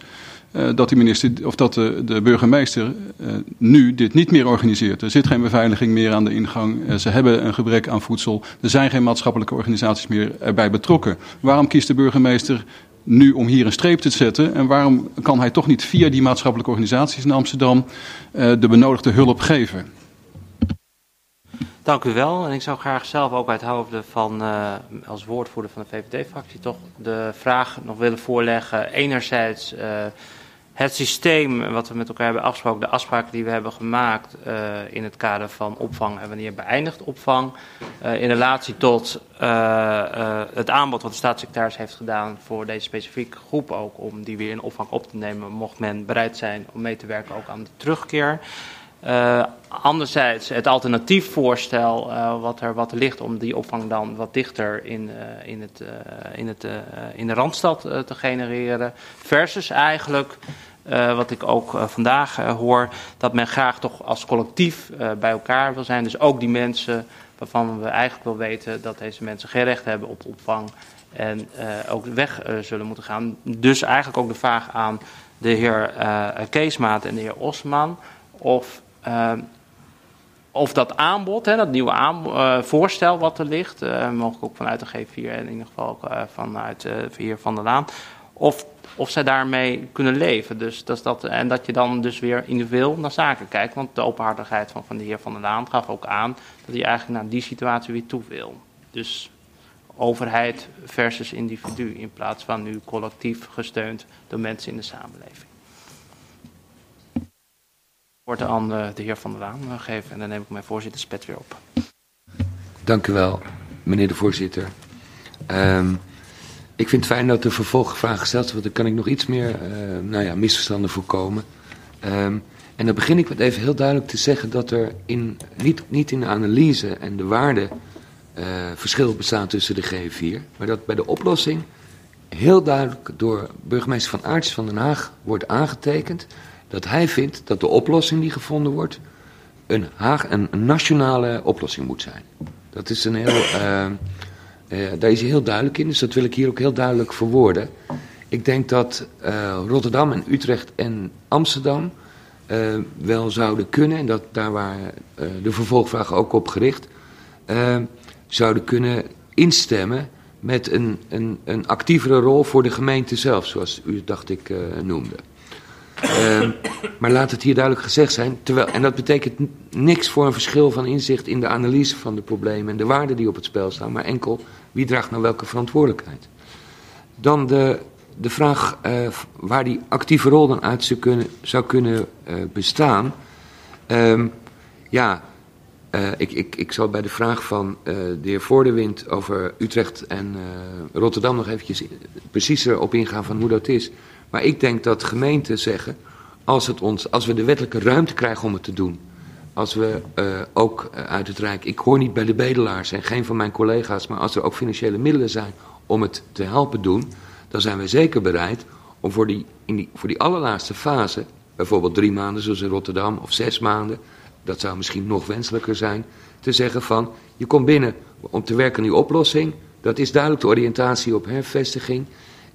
uh, dat, die minister, of dat de, de burgemeester uh, nu dit niet meer organiseert. Er zit geen beveiliging meer aan de ingang. Ze hebben een gebrek aan voedsel. Er zijn geen maatschappelijke organisaties meer erbij betrokken. Waarom kiest de burgemeester nu om hier een streep te zetten? En waarom kan hij toch niet via die maatschappelijke organisaties in Amsterdam de benodigde hulp geven? Dank u wel. En ik zou graag zelf ook uit hoofde van, uh, als woordvoerder van de VVD-fractie, toch de vraag nog willen voorleggen. Enerzijds uh, het systeem wat we met elkaar hebben afgesproken, de afspraken die we hebben gemaakt uh, in het kader van opvang en wanneer beëindigt opvang. in relatie tot het aanbod wat de staatssecretaris heeft gedaan voor deze specifieke groep ook, om die weer in opvang op te nemen, mocht men bereid zijn om mee te werken ook aan de terugkeer. Anderzijds het alternatief voorstel uh, wat, er, wat ligt om die opvang dan wat dichter in, uh, in, het, in, het, in de Randstad te genereren. Versus eigenlijk, wat ik ook vandaag hoor, dat men graag toch als collectief bij elkaar wil zijn. Dus ook die mensen waarvan we eigenlijk wel weten dat deze mensen geen recht hebben op opvang en ook weg zullen moeten gaan. Dus eigenlijk ook de vraag aan de heer Keesmaat en de heer Osman of of dat aanbod, hè, dat nieuwe uh, voorstel wat er ligt, uh, mogelijk ook vanuit de G4 en in ieder geval ook uh, vanuit de heer Van der Laan, of, of zij daarmee kunnen leven. Dus, dat is dat, en dat je dan dus weer individueel naar zaken kijkt, want de openhartigheid van, van de heer Van der Laan gaf ook aan dat hij eigenlijk naar die situatie weer toe wil. Dus overheid versus individu in plaats van nu collectief gesteund door mensen in de samenleving woord aan de heer Van der Laan geven en dan neem ik mijn voorzitterspet weer op. Dank u wel, meneer de voorzitter. Um, Ik vind het fijn dat de vervolgvraag gesteld is, want dan kan ik nog iets meer uh, nou ja, misverstanden voorkomen. Um, en dan begin ik met even heel duidelijk te zeggen dat er in, niet, niet in de analyse en de waarde uh, verschil bestaat tussen de G4, maar dat bij de oplossing heel duidelijk door burgemeester Van Aarts van Den Haag wordt aangetekend dat hij vindt dat de oplossing die gevonden wordt een, Haag, een nationale oplossing moet zijn. Dat is een heel, uh, uh, daar is hij heel duidelijk in, dus dat wil ik hier ook heel duidelijk verwoorden. Ik denk dat uh, Rotterdam en Utrecht en Amsterdam wel zouden kunnen, en dat, daar waren de vervolgvragen ook op gericht, zouden kunnen instemmen met een, een, een actievere rol voor de gemeente zelf, zoals u dacht ik noemde. Uh, maar laat het hier duidelijk gezegd zijn, terwijl, en dat betekent niks voor een verschil van inzicht in de analyse van de problemen en de waarden die op het spel staan, maar enkel wie draagt nou welke verantwoordelijkheid. Dan de, de vraag uh, waar die actieve rol dan uit zou kunnen, zou kunnen uh, bestaan. Um, ja, uh, ik, ik, ik zal bij de vraag van de heer Voordewind over Utrecht en Rotterdam nog eventjes preciezer op ingaan van hoe dat is. Maar ik denk dat gemeenten zeggen, als, het ons, als we de wettelijke ruimte krijgen om het te doen, als we ook uit het Rijk, ik hoor niet bij de bedelaars en geen van mijn collega's, maar als er ook financiële middelen zijn om het te helpen doen, dan zijn we zeker bereid om voor die, in die, voor die allerlaatste fase, bijvoorbeeld drie maanden zoals in Rotterdam of zes maanden, dat zou misschien nog wenselijker zijn, te zeggen van je komt binnen om te werken aan die oplossing. Dat is duidelijk de oriëntatie op hervestiging.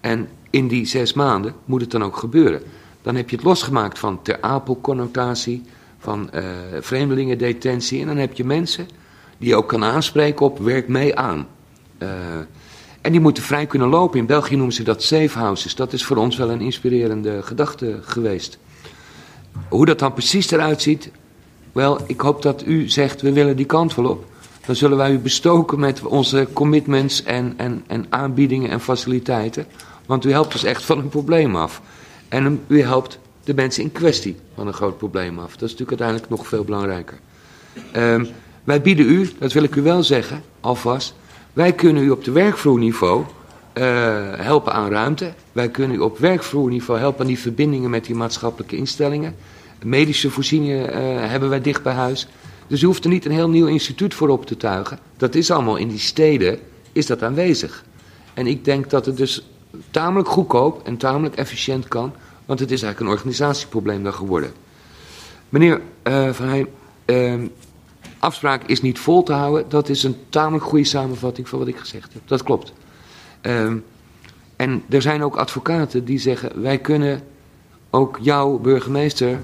En in die zes maanden moet het dan ook gebeuren. Dan heb je het losgemaakt van ter Apel-connotatie, van uh, vreemdelingendetentie. En dan heb je mensen die je ook kan aanspreken op werk mee aan. Uh, en die moeten vrij kunnen lopen. In België noemen ze dat safe houses. Dat is voor ons wel een inspirerende gedachte geweest. Hoe dat dan precies eruit ziet, wel, ik hoop dat u zegt, we willen die kant wel op. Dan zullen wij u bestoken met onze commitments en, en, en aanbiedingen en faciliteiten. Want u helpt dus echt van een probleem af. En u helpt de mensen in kwestie van een groot probleem af. Dat is natuurlijk uiteindelijk nog veel belangrijker. Um, wij bieden u, dat wil ik u wel zeggen, alvast. Wij kunnen u op de werkvloerniveau uh, helpen aan ruimte. Wij kunnen u op werkvloerniveau helpen aan die verbindingen met die maatschappelijke instellingen. Medische voorzieningen uh, hebben wij dicht bij huis. Dus u hoeft er niet een heel nieuw instituut voor op te tuigen. Dat is allemaal in die steden, is dat aanwezig. En ik denk dat het dus tamelijk goedkoop en tamelijk efficiënt kan. Want het is eigenlijk een organisatieprobleem dan geworden. Meneer uh, Van Heijn, uh, afspraak is niet vol te houden. Dat is een tamelijk goede samenvatting van wat ik gezegd heb. Dat klopt. Uh, en er zijn ook advocaten die zeggen, wij kunnen ook jouw burgemeester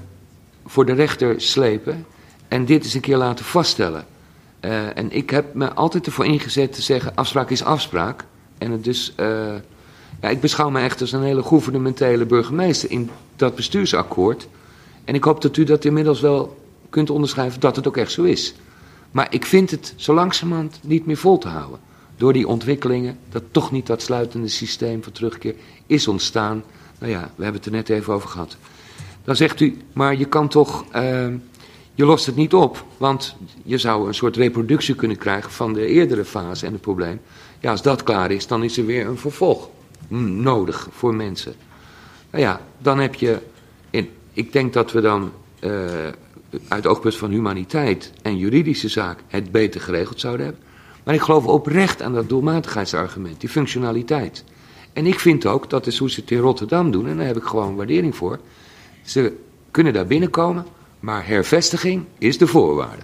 voor de rechter slepen en dit eens een keer laten vaststellen. Uh, en ik heb me altijd ervoor ingezet te zeggen: afspraak is afspraak. En het dus, uh, ja, ik beschouw me echt als een hele gouvernementele burgemeester in dat bestuursakkoord. En ik hoop dat u dat inmiddels wel kunt onderschrijven dat het ook echt zo is. Maar ik vind het zo langzamerhand niet meer vol te houden. Door die ontwikkelingen, dat toch niet dat sluitende systeem van terugkeer is ontstaan. Nou ja, we hebben het er net even over gehad. Dan zegt u, maar je kan toch, uh, je lost het niet op. Want je zou een soort reproductie kunnen krijgen van de eerdere fase en het probleem. Ja, als dat klaar is, dan is er weer een vervolg nodig voor mensen. Nou ja, dan heb je, in, ik denk dat we dan uh, uit oogpunt van humaniteit en juridische zaak het beter geregeld zouden hebben. Maar ik geloof oprecht aan dat doelmatigheidsargument, die functionaliteit. En ik vind ook, dat is hoe ze het in Rotterdam doen, en daar heb ik gewoon waardering voor. Ze kunnen daar binnenkomen, maar hervestiging is de voorwaarde.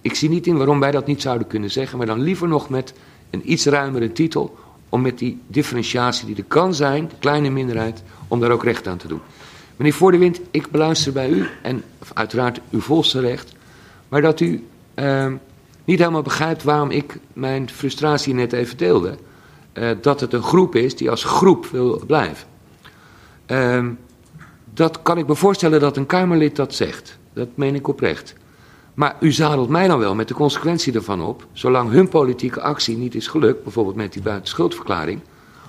Ik zie niet in waarom wij dat niet zouden kunnen zeggen, maar dan liever nog met een iets ruimere titel, om met die differentiatie die er kan zijn, de kleine minderheid, om daar ook recht aan te doen. Meneer Voordewind, ik beluister bij u, en uiteraard uw volste recht, maar dat u uh, niet helemaal begrijpt waarom ik mijn frustratie net even deelde. Uh, dat het een groep is die als groep wil blijven. Uh, dat kan ik me voorstellen dat een Kamerlid dat zegt. Dat meen ik oprecht. Maar u zadelt mij dan wel met de consequentie ervan op. Zolang hun politieke actie niet is gelukt, bijvoorbeeld met die buitenschuldverklaring,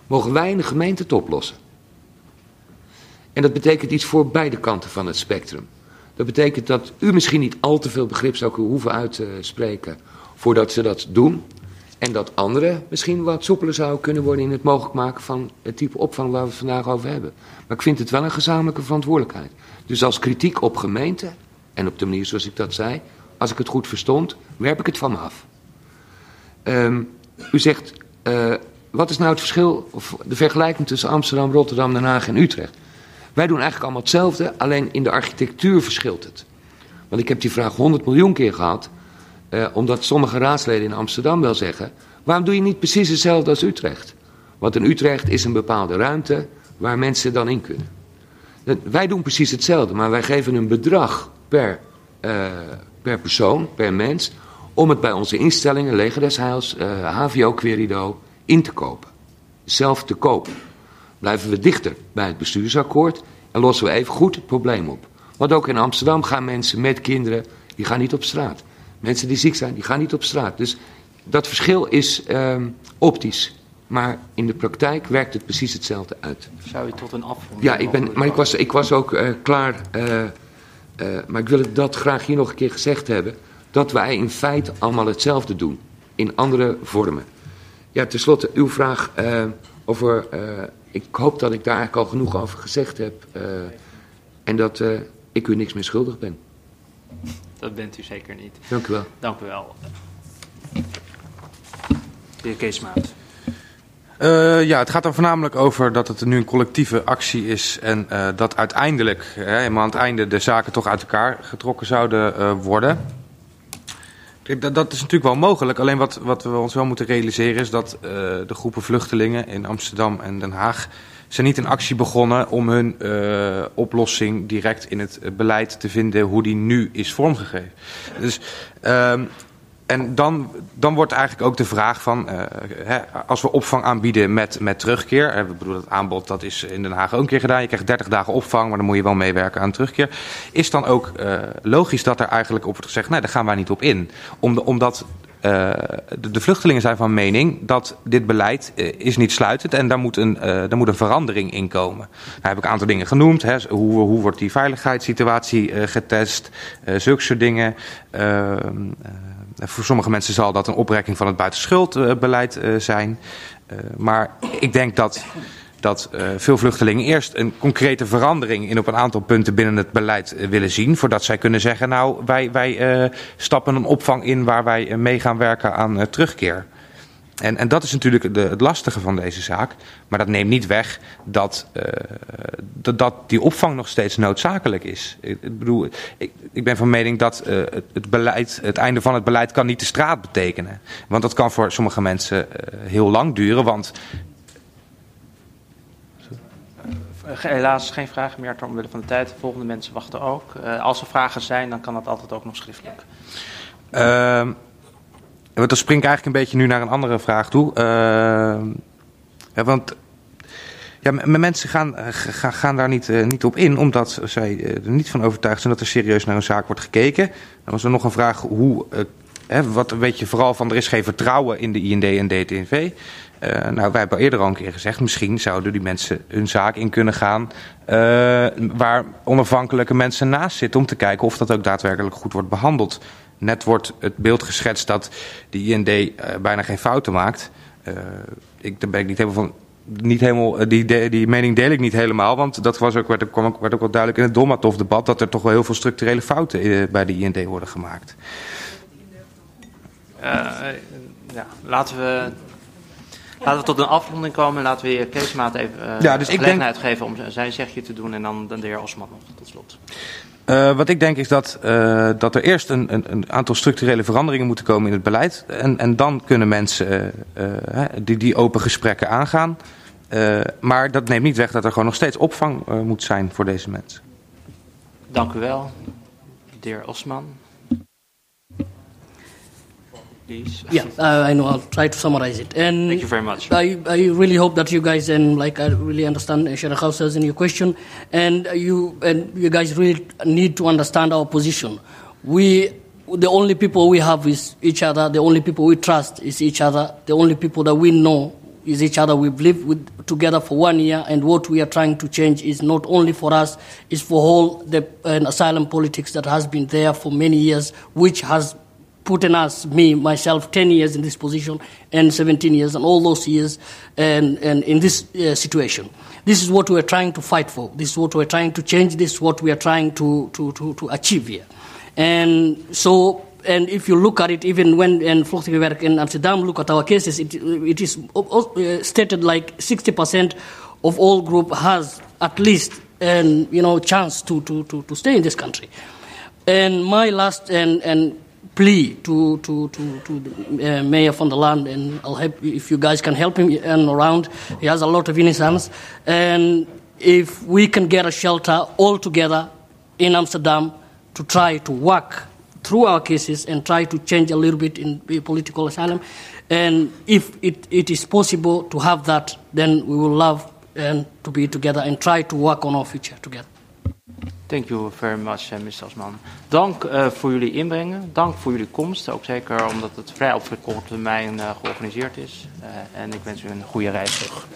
mogen wij in de gemeente het oplossen. En dat betekent iets voor beide kanten van het spectrum. Dat betekent dat u misschien niet al te veel begrip zou hoeven uit te spreken voordat ze dat doen. En dat anderen misschien wat soepeler zouden kunnen worden in het mogelijk maken van het type opvang waar we het vandaag over hebben. Maar ik vind het wel een gezamenlijke verantwoordelijkheid. Dus als kritiek op gemeenten, en op de manier zoals ik dat zei, als ik het goed verstond, werp ik het van me af. Um, u zegt, uh, wat is nou het verschil, of de vergelijking tussen Amsterdam, Rotterdam, Den Haag en Utrecht? Wij doen eigenlijk allemaal hetzelfde, alleen in de architectuur verschilt het. Want ik heb die vraag 100 miljoen keer gehad, uh, omdat sommige raadsleden in Amsterdam wel zeggen, waarom doe je niet precies hetzelfde als Utrecht? Want in Utrecht is een bepaalde ruimte waar mensen dan in kunnen. Wij doen precies hetzelfde, maar wij geven een bedrag per, uh, per persoon, per mens, om het bij onze instellingen, Leger des Heils, uh, HVO Querido, in te kopen. Zelf te kopen. Blijven we dichter bij het bestuursakkoord en lossen we even goed het probleem op. Want ook in Amsterdam gaan mensen met kinderen, die gaan niet op straat. Mensen die ziek zijn, die gaan niet op straat. Dus dat verschil is uh, optisch. Maar in de praktijk werkt het precies hetzelfde uit. Zou je tot een afronding... Ja, ik ben, maar ik was, ik was ook uh, klaar. Uh, uh, maar ik wil dat graag hier nog een keer gezegd hebben. Dat wij in feite allemaal hetzelfde doen. In andere vormen. Ja, tenslotte uw vraag over... ik hoop dat ik daar eigenlijk al genoeg over gezegd heb. en dat ik u niks meer schuldig ben. Dat bent u zeker niet. Dank u wel. Dank u wel. De heer Keesmaat. Uh, ja, het gaat er voornamelijk over dat het nu een collectieve actie is en uh, dat uiteindelijk, hè, helemaal aan het einde, de zaken toch uit elkaar getrokken zouden uh, worden. Dat, dat, is natuurlijk wel mogelijk, alleen wat, wat we ons wel moeten realiseren is dat de groepen vluchtelingen in Amsterdam en Den Haag zijn niet een actie begonnen om hun oplossing direct in het beleid te vinden hoe die nu is vormgegeven. Dus ehm, en dan, dan wordt eigenlijk ook de vraag van, uh, hè, als we opvang aanbieden met, met terugkeer. We bedoelen het aanbod, dat is in Den Haag ook een keer gedaan. Je krijgt 30 dagen opvang, maar dan moet je wel meewerken aan terugkeer. Is dan ook uh, logisch dat er eigenlijk op wordt gezegd, nee, daar gaan wij niet op in. Omdat uh, de, vluchtelingen zijn van mening dat dit beleid is niet sluitend en daar moet een, daar moet een verandering in komen. Daar heb ik een aantal dingen genoemd. Hè. Hoe, hoe wordt die veiligheidssituatie getest? zulke soort dingen. Voor sommige mensen zal dat een oprekking van het buitenschuldbeleid uh, zijn. Uh, maar ik denk dat, dat veel vluchtelingen eerst een concrete verandering in op een aantal punten binnen het beleid willen zien. Voordat zij kunnen zeggen, nou wij, wij stappen een opvang in waar wij mee gaan werken aan terugkeer. En, en dat is natuurlijk de, het lastige van deze zaak. Maar dat neemt niet weg dat, uh, dat, dat, die opvang nog steeds noodzakelijk is. Ik, ik bedoel, ik, ik, ben van mening dat uh, het, het, beleid, het einde van het beleid kan niet de straat betekenen. Want dat kan voor sommige mensen uh, heel lang duren. Want Helaas geen vragen meer omwille van de tijd. De volgende mensen wachten ook. Uh, als er vragen zijn, dan kan dat altijd ook nog schriftelijk. Uh, want dan spring ik eigenlijk een beetje nu naar een andere vraag toe. Uh, want ja, mensen gaan, gaan, gaan daar niet, niet op in, omdat zij er niet van overtuigd zijn dat er serieus naar een zaak wordt gekeken. Dan was er nog een vraag hoe, wat weet je vooral van er is geen vertrouwen in de IND en DTNV. Nou, wij hebben eerder al een keer gezegd, misschien zouden die mensen hun zaak in kunnen gaan waar onafhankelijke mensen naast zitten om te kijken of dat ook daadwerkelijk goed wordt behandeld. Net wordt het beeld geschetst dat de IND uh, bijna geen fouten maakt. Uh, ik, daar ben ik niet helemaal van. Niet helemaal, die, de, die mening deel ik niet helemaal, want dat was ook, werd, kwam ook, werd ook wel duidelijk in het Dolmatov-debat dat er toch wel heel veel structurele fouten uh, bij de IND worden gemaakt. ja, laten we Laten we tot een afronding komen. Laten we heer Keesmaat even uh, ja, dus de gelegenheid denk... geven om zijn zegje te doen. En dan, dan de heer Osman nog tot slot. Uh, wat ik denk is dat, uh, dat er eerst een, een, een, aantal structurele veranderingen moeten komen in het beleid. En, en dan kunnen mensen uh, die, die open gesprekken aangaan. maar dat neemt niet weg dat er gewoon nog steeds opvang moet zijn voor deze mensen. Dank u wel, de heer Osman. Please. Yeah, uh, I know. I'll try to summarize it. And Thank you very much. I, I really hope that you guys and like I really understand uh, Shara Houses in your question, and you and you guys really need to understand our position. We the only people we have is each other. The only people we trust is each other. The only people that we know is each other. We've lived with, together for one year, and what we are trying to change is not only for us, it's for all the uh, asylum politics that has been there for many years, which has putting us, me, myself, 10 years in this position and 17 years and all those years and, and in this uh, situation. This is what we're trying to fight for. This is what we're trying to change. This is what we are trying to, to, to, to achieve here. And so, and if you look at it, even when in Vluchtingenwerk in Amsterdam look at our cases, it, it is uh, stated like 60% of all group has at least and you know chance to, to, to, to stay in this country. And my last and, and plea to to to, to the, uh, Mayor von der Land, and I'll help if you guys can help him and around. He has a lot of innocence, and if we can get a shelter all together in Amsterdam to try to work through our cases and try to change a little bit in political asylum, and if it, it is possible to have that, then we will love and to be together and try to work on our future together. Thank you very much, uh, Mr. Osman. Dank uh, voor jullie inbrengen. Dank voor jullie komst. Ook zeker omdat het vrij op korte termijn uh, georganiseerd is. En ik wens u een goede reis terug.